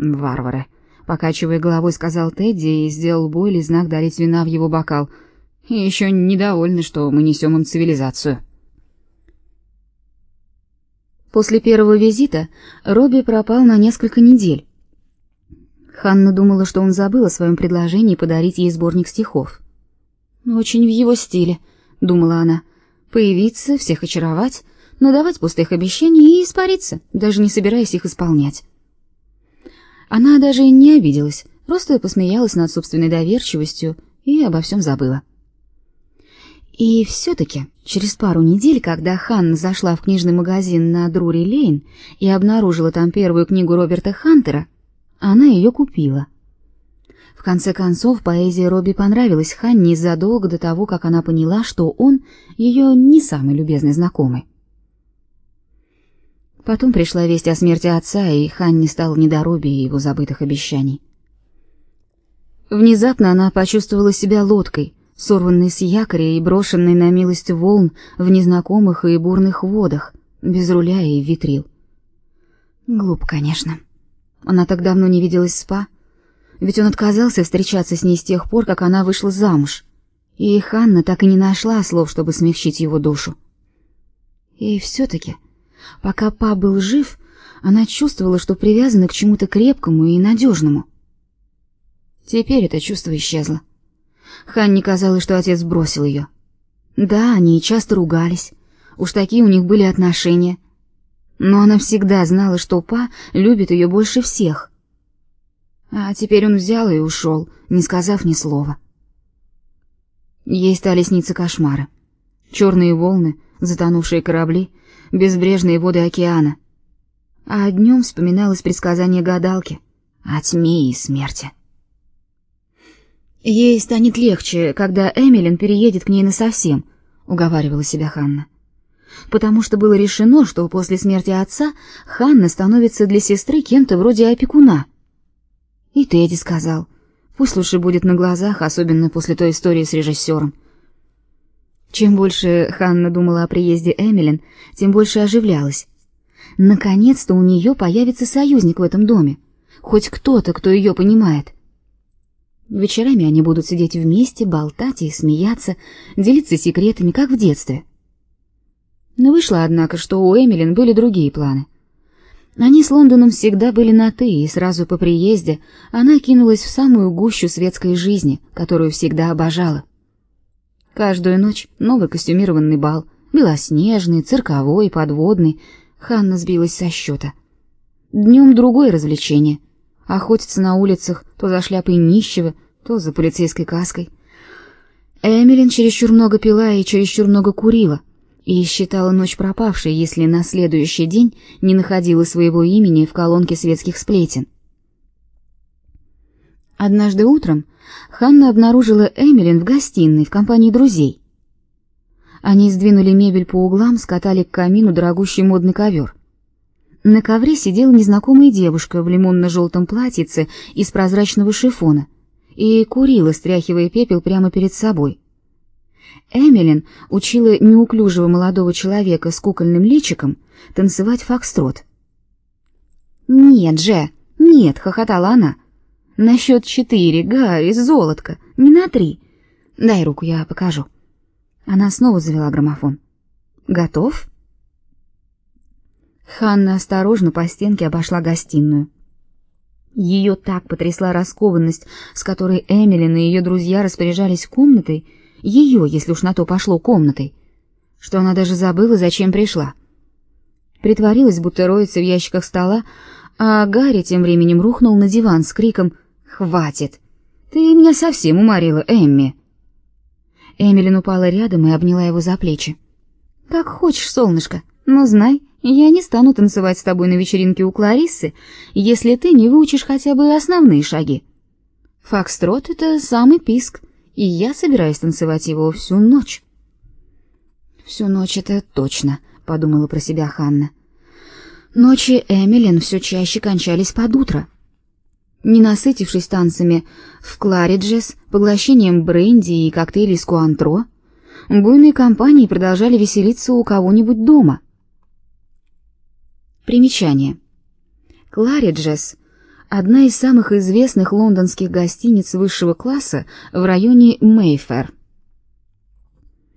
Варвары, покачивая головой, сказал Тедди и сделал Бойли знак долить вина в его бокал. И еще недовольны, что мы несем им цивилизацию. После первого визита Робби пропал на несколько недель. Ханна думала, что он забыл о своем предложении подарить ей сборник стихов. Очень в его стиле, думала она. Появиться, всех очаровать, надавать пустых обещаний и испариться, даже не собираясь их исполнять. Она даже не обиделась, просто посмеялась над собственной доверчивостью и обо всем забыла. И все-таки через пару недель, когда Ханна зашла в книжный магазин на Друри-Лейн и обнаружила там первую книгу Роберта Хантера, она ее купила. В конце концов, поэзия Робби понравилась Ханне задолго до того, как она поняла, что он ее не самый любезный знакомый. Потом пришла весть о смерти отца, и Ханне стало не до Робби и его забытых обещаний. Внезапно она почувствовала себя лодкой, сорванной с якоря и брошенной на милость волн в незнакомых и бурных водах, без руля и витрил. Глупо, конечно. Она так давно не виделась с Па, ведь он отказался встречаться с ней с тех пор, как она вышла замуж, и Ханна так и не нашла слов, чтобы смягчить его душу. И все-таки, пока Па был жив, она чувствовала, что привязана к чему-то крепкому и надежному. Теперь это чувство исчезло. Ханне казалось, что отец бросил ее. Да, они часто ругались. Уж такие у них были отношения. Но она всегда знала, что Па любит ее больше всех. А теперь он взял и ушел, не сказав ни слова. Ей стали сниться кошмары. Черные волны, затонувшие корабли, безбрежные воды океана. А днем вспоминалось предсказание гадалки о тьме и смерти. Ей станет легче, когда Эмилин переедет к ней насовсем, уговаривала себя Ханна. Потому что было решено, что после смерти отца Ханна становится для сестры кем-то вроде опекуна. И Тедди сказал, пусть лучше будет на глазах, особенно после той истории с режиссером. Чем больше Ханна думала о приезде Эмилин, тем больше оживлялась. Наконец-то у нее появится союзник в этом доме, хоть кто-то, кто ее понимает. Вечерами они будут сидеть вместе, болтать и смеяться, делиться секретами, как в детстве. Но вышло, однако, что у Эмилин были другие планы. Они с Лондоном всегда были на «ты», и сразу по приезде она кинулась в самую гущу светской жизни, которую всегда обожала. Каждую ночь новый костюмированный бал, белоснежный, цирковой, подводный. Ханна сбилась со счета. Днем другое развлечение — охотиться на улицах то за шляпой нищего, то за полицейской каской. Эмилин чересчур много пила и чересчур много курила, и считала ночь пропавшей, если на следующий день не находила своего имени в колонке светских сплетен. Однажды утром Ханна обнаружила Эмилин в гостиной в компании друзей. Они сдвинули мебель по углам, скатали к камину дорогущий модный ковер. На ковре сидела незнакомая девушка в лимонно-желтом платьице из прозрачного шифона и курила, стряхивая пепел прямо перед собой. Эмилин учила неуклюжего молодого человека с кукольным личиком танцевать фокстрот. «Нет же, нет!» — хохотала она. «На счет четыре, Гарри, золотко, не на три. Дай руку, я покажу». Она снова завела граммофон. «Готов?» Ханна осторожно по стенке обошла гостиную. Ее так потрясла раскованность, с которой Эмилин и ее друзья распоряжались комнатой, ее, если уж на то пошло, комнатой, что она даже забыла, зачем пришла. Притворилась, будто роется в ящиках стола, а Гарри тем временем рухнул на диван с криком «Хватит! Ты меня совсем уморила, Эмми!» Эмилин упала рядом и обняла его за плечи. «Как хочешь, солнышко, но знай, я не стану танцевать с тобой на вечеринке у Клариссы, если ты не выучишь хотя бы основные шаги. Фокстрот — это самый писк, и я собираюсь танцевать его всю ночь. Всю ночь это точно, подумала про себя Ханна. Ночи Эмилин все чаще кончались под утро. Не насытившись танцами в Клариджес, поглощением бренди и коктейлей с куантро, буйные компании продолжали веселиться у кого-нибудь дома — Примечание. Клариджес одна из самых известных лондонских гостиниц высшего класса в районе Мейфер.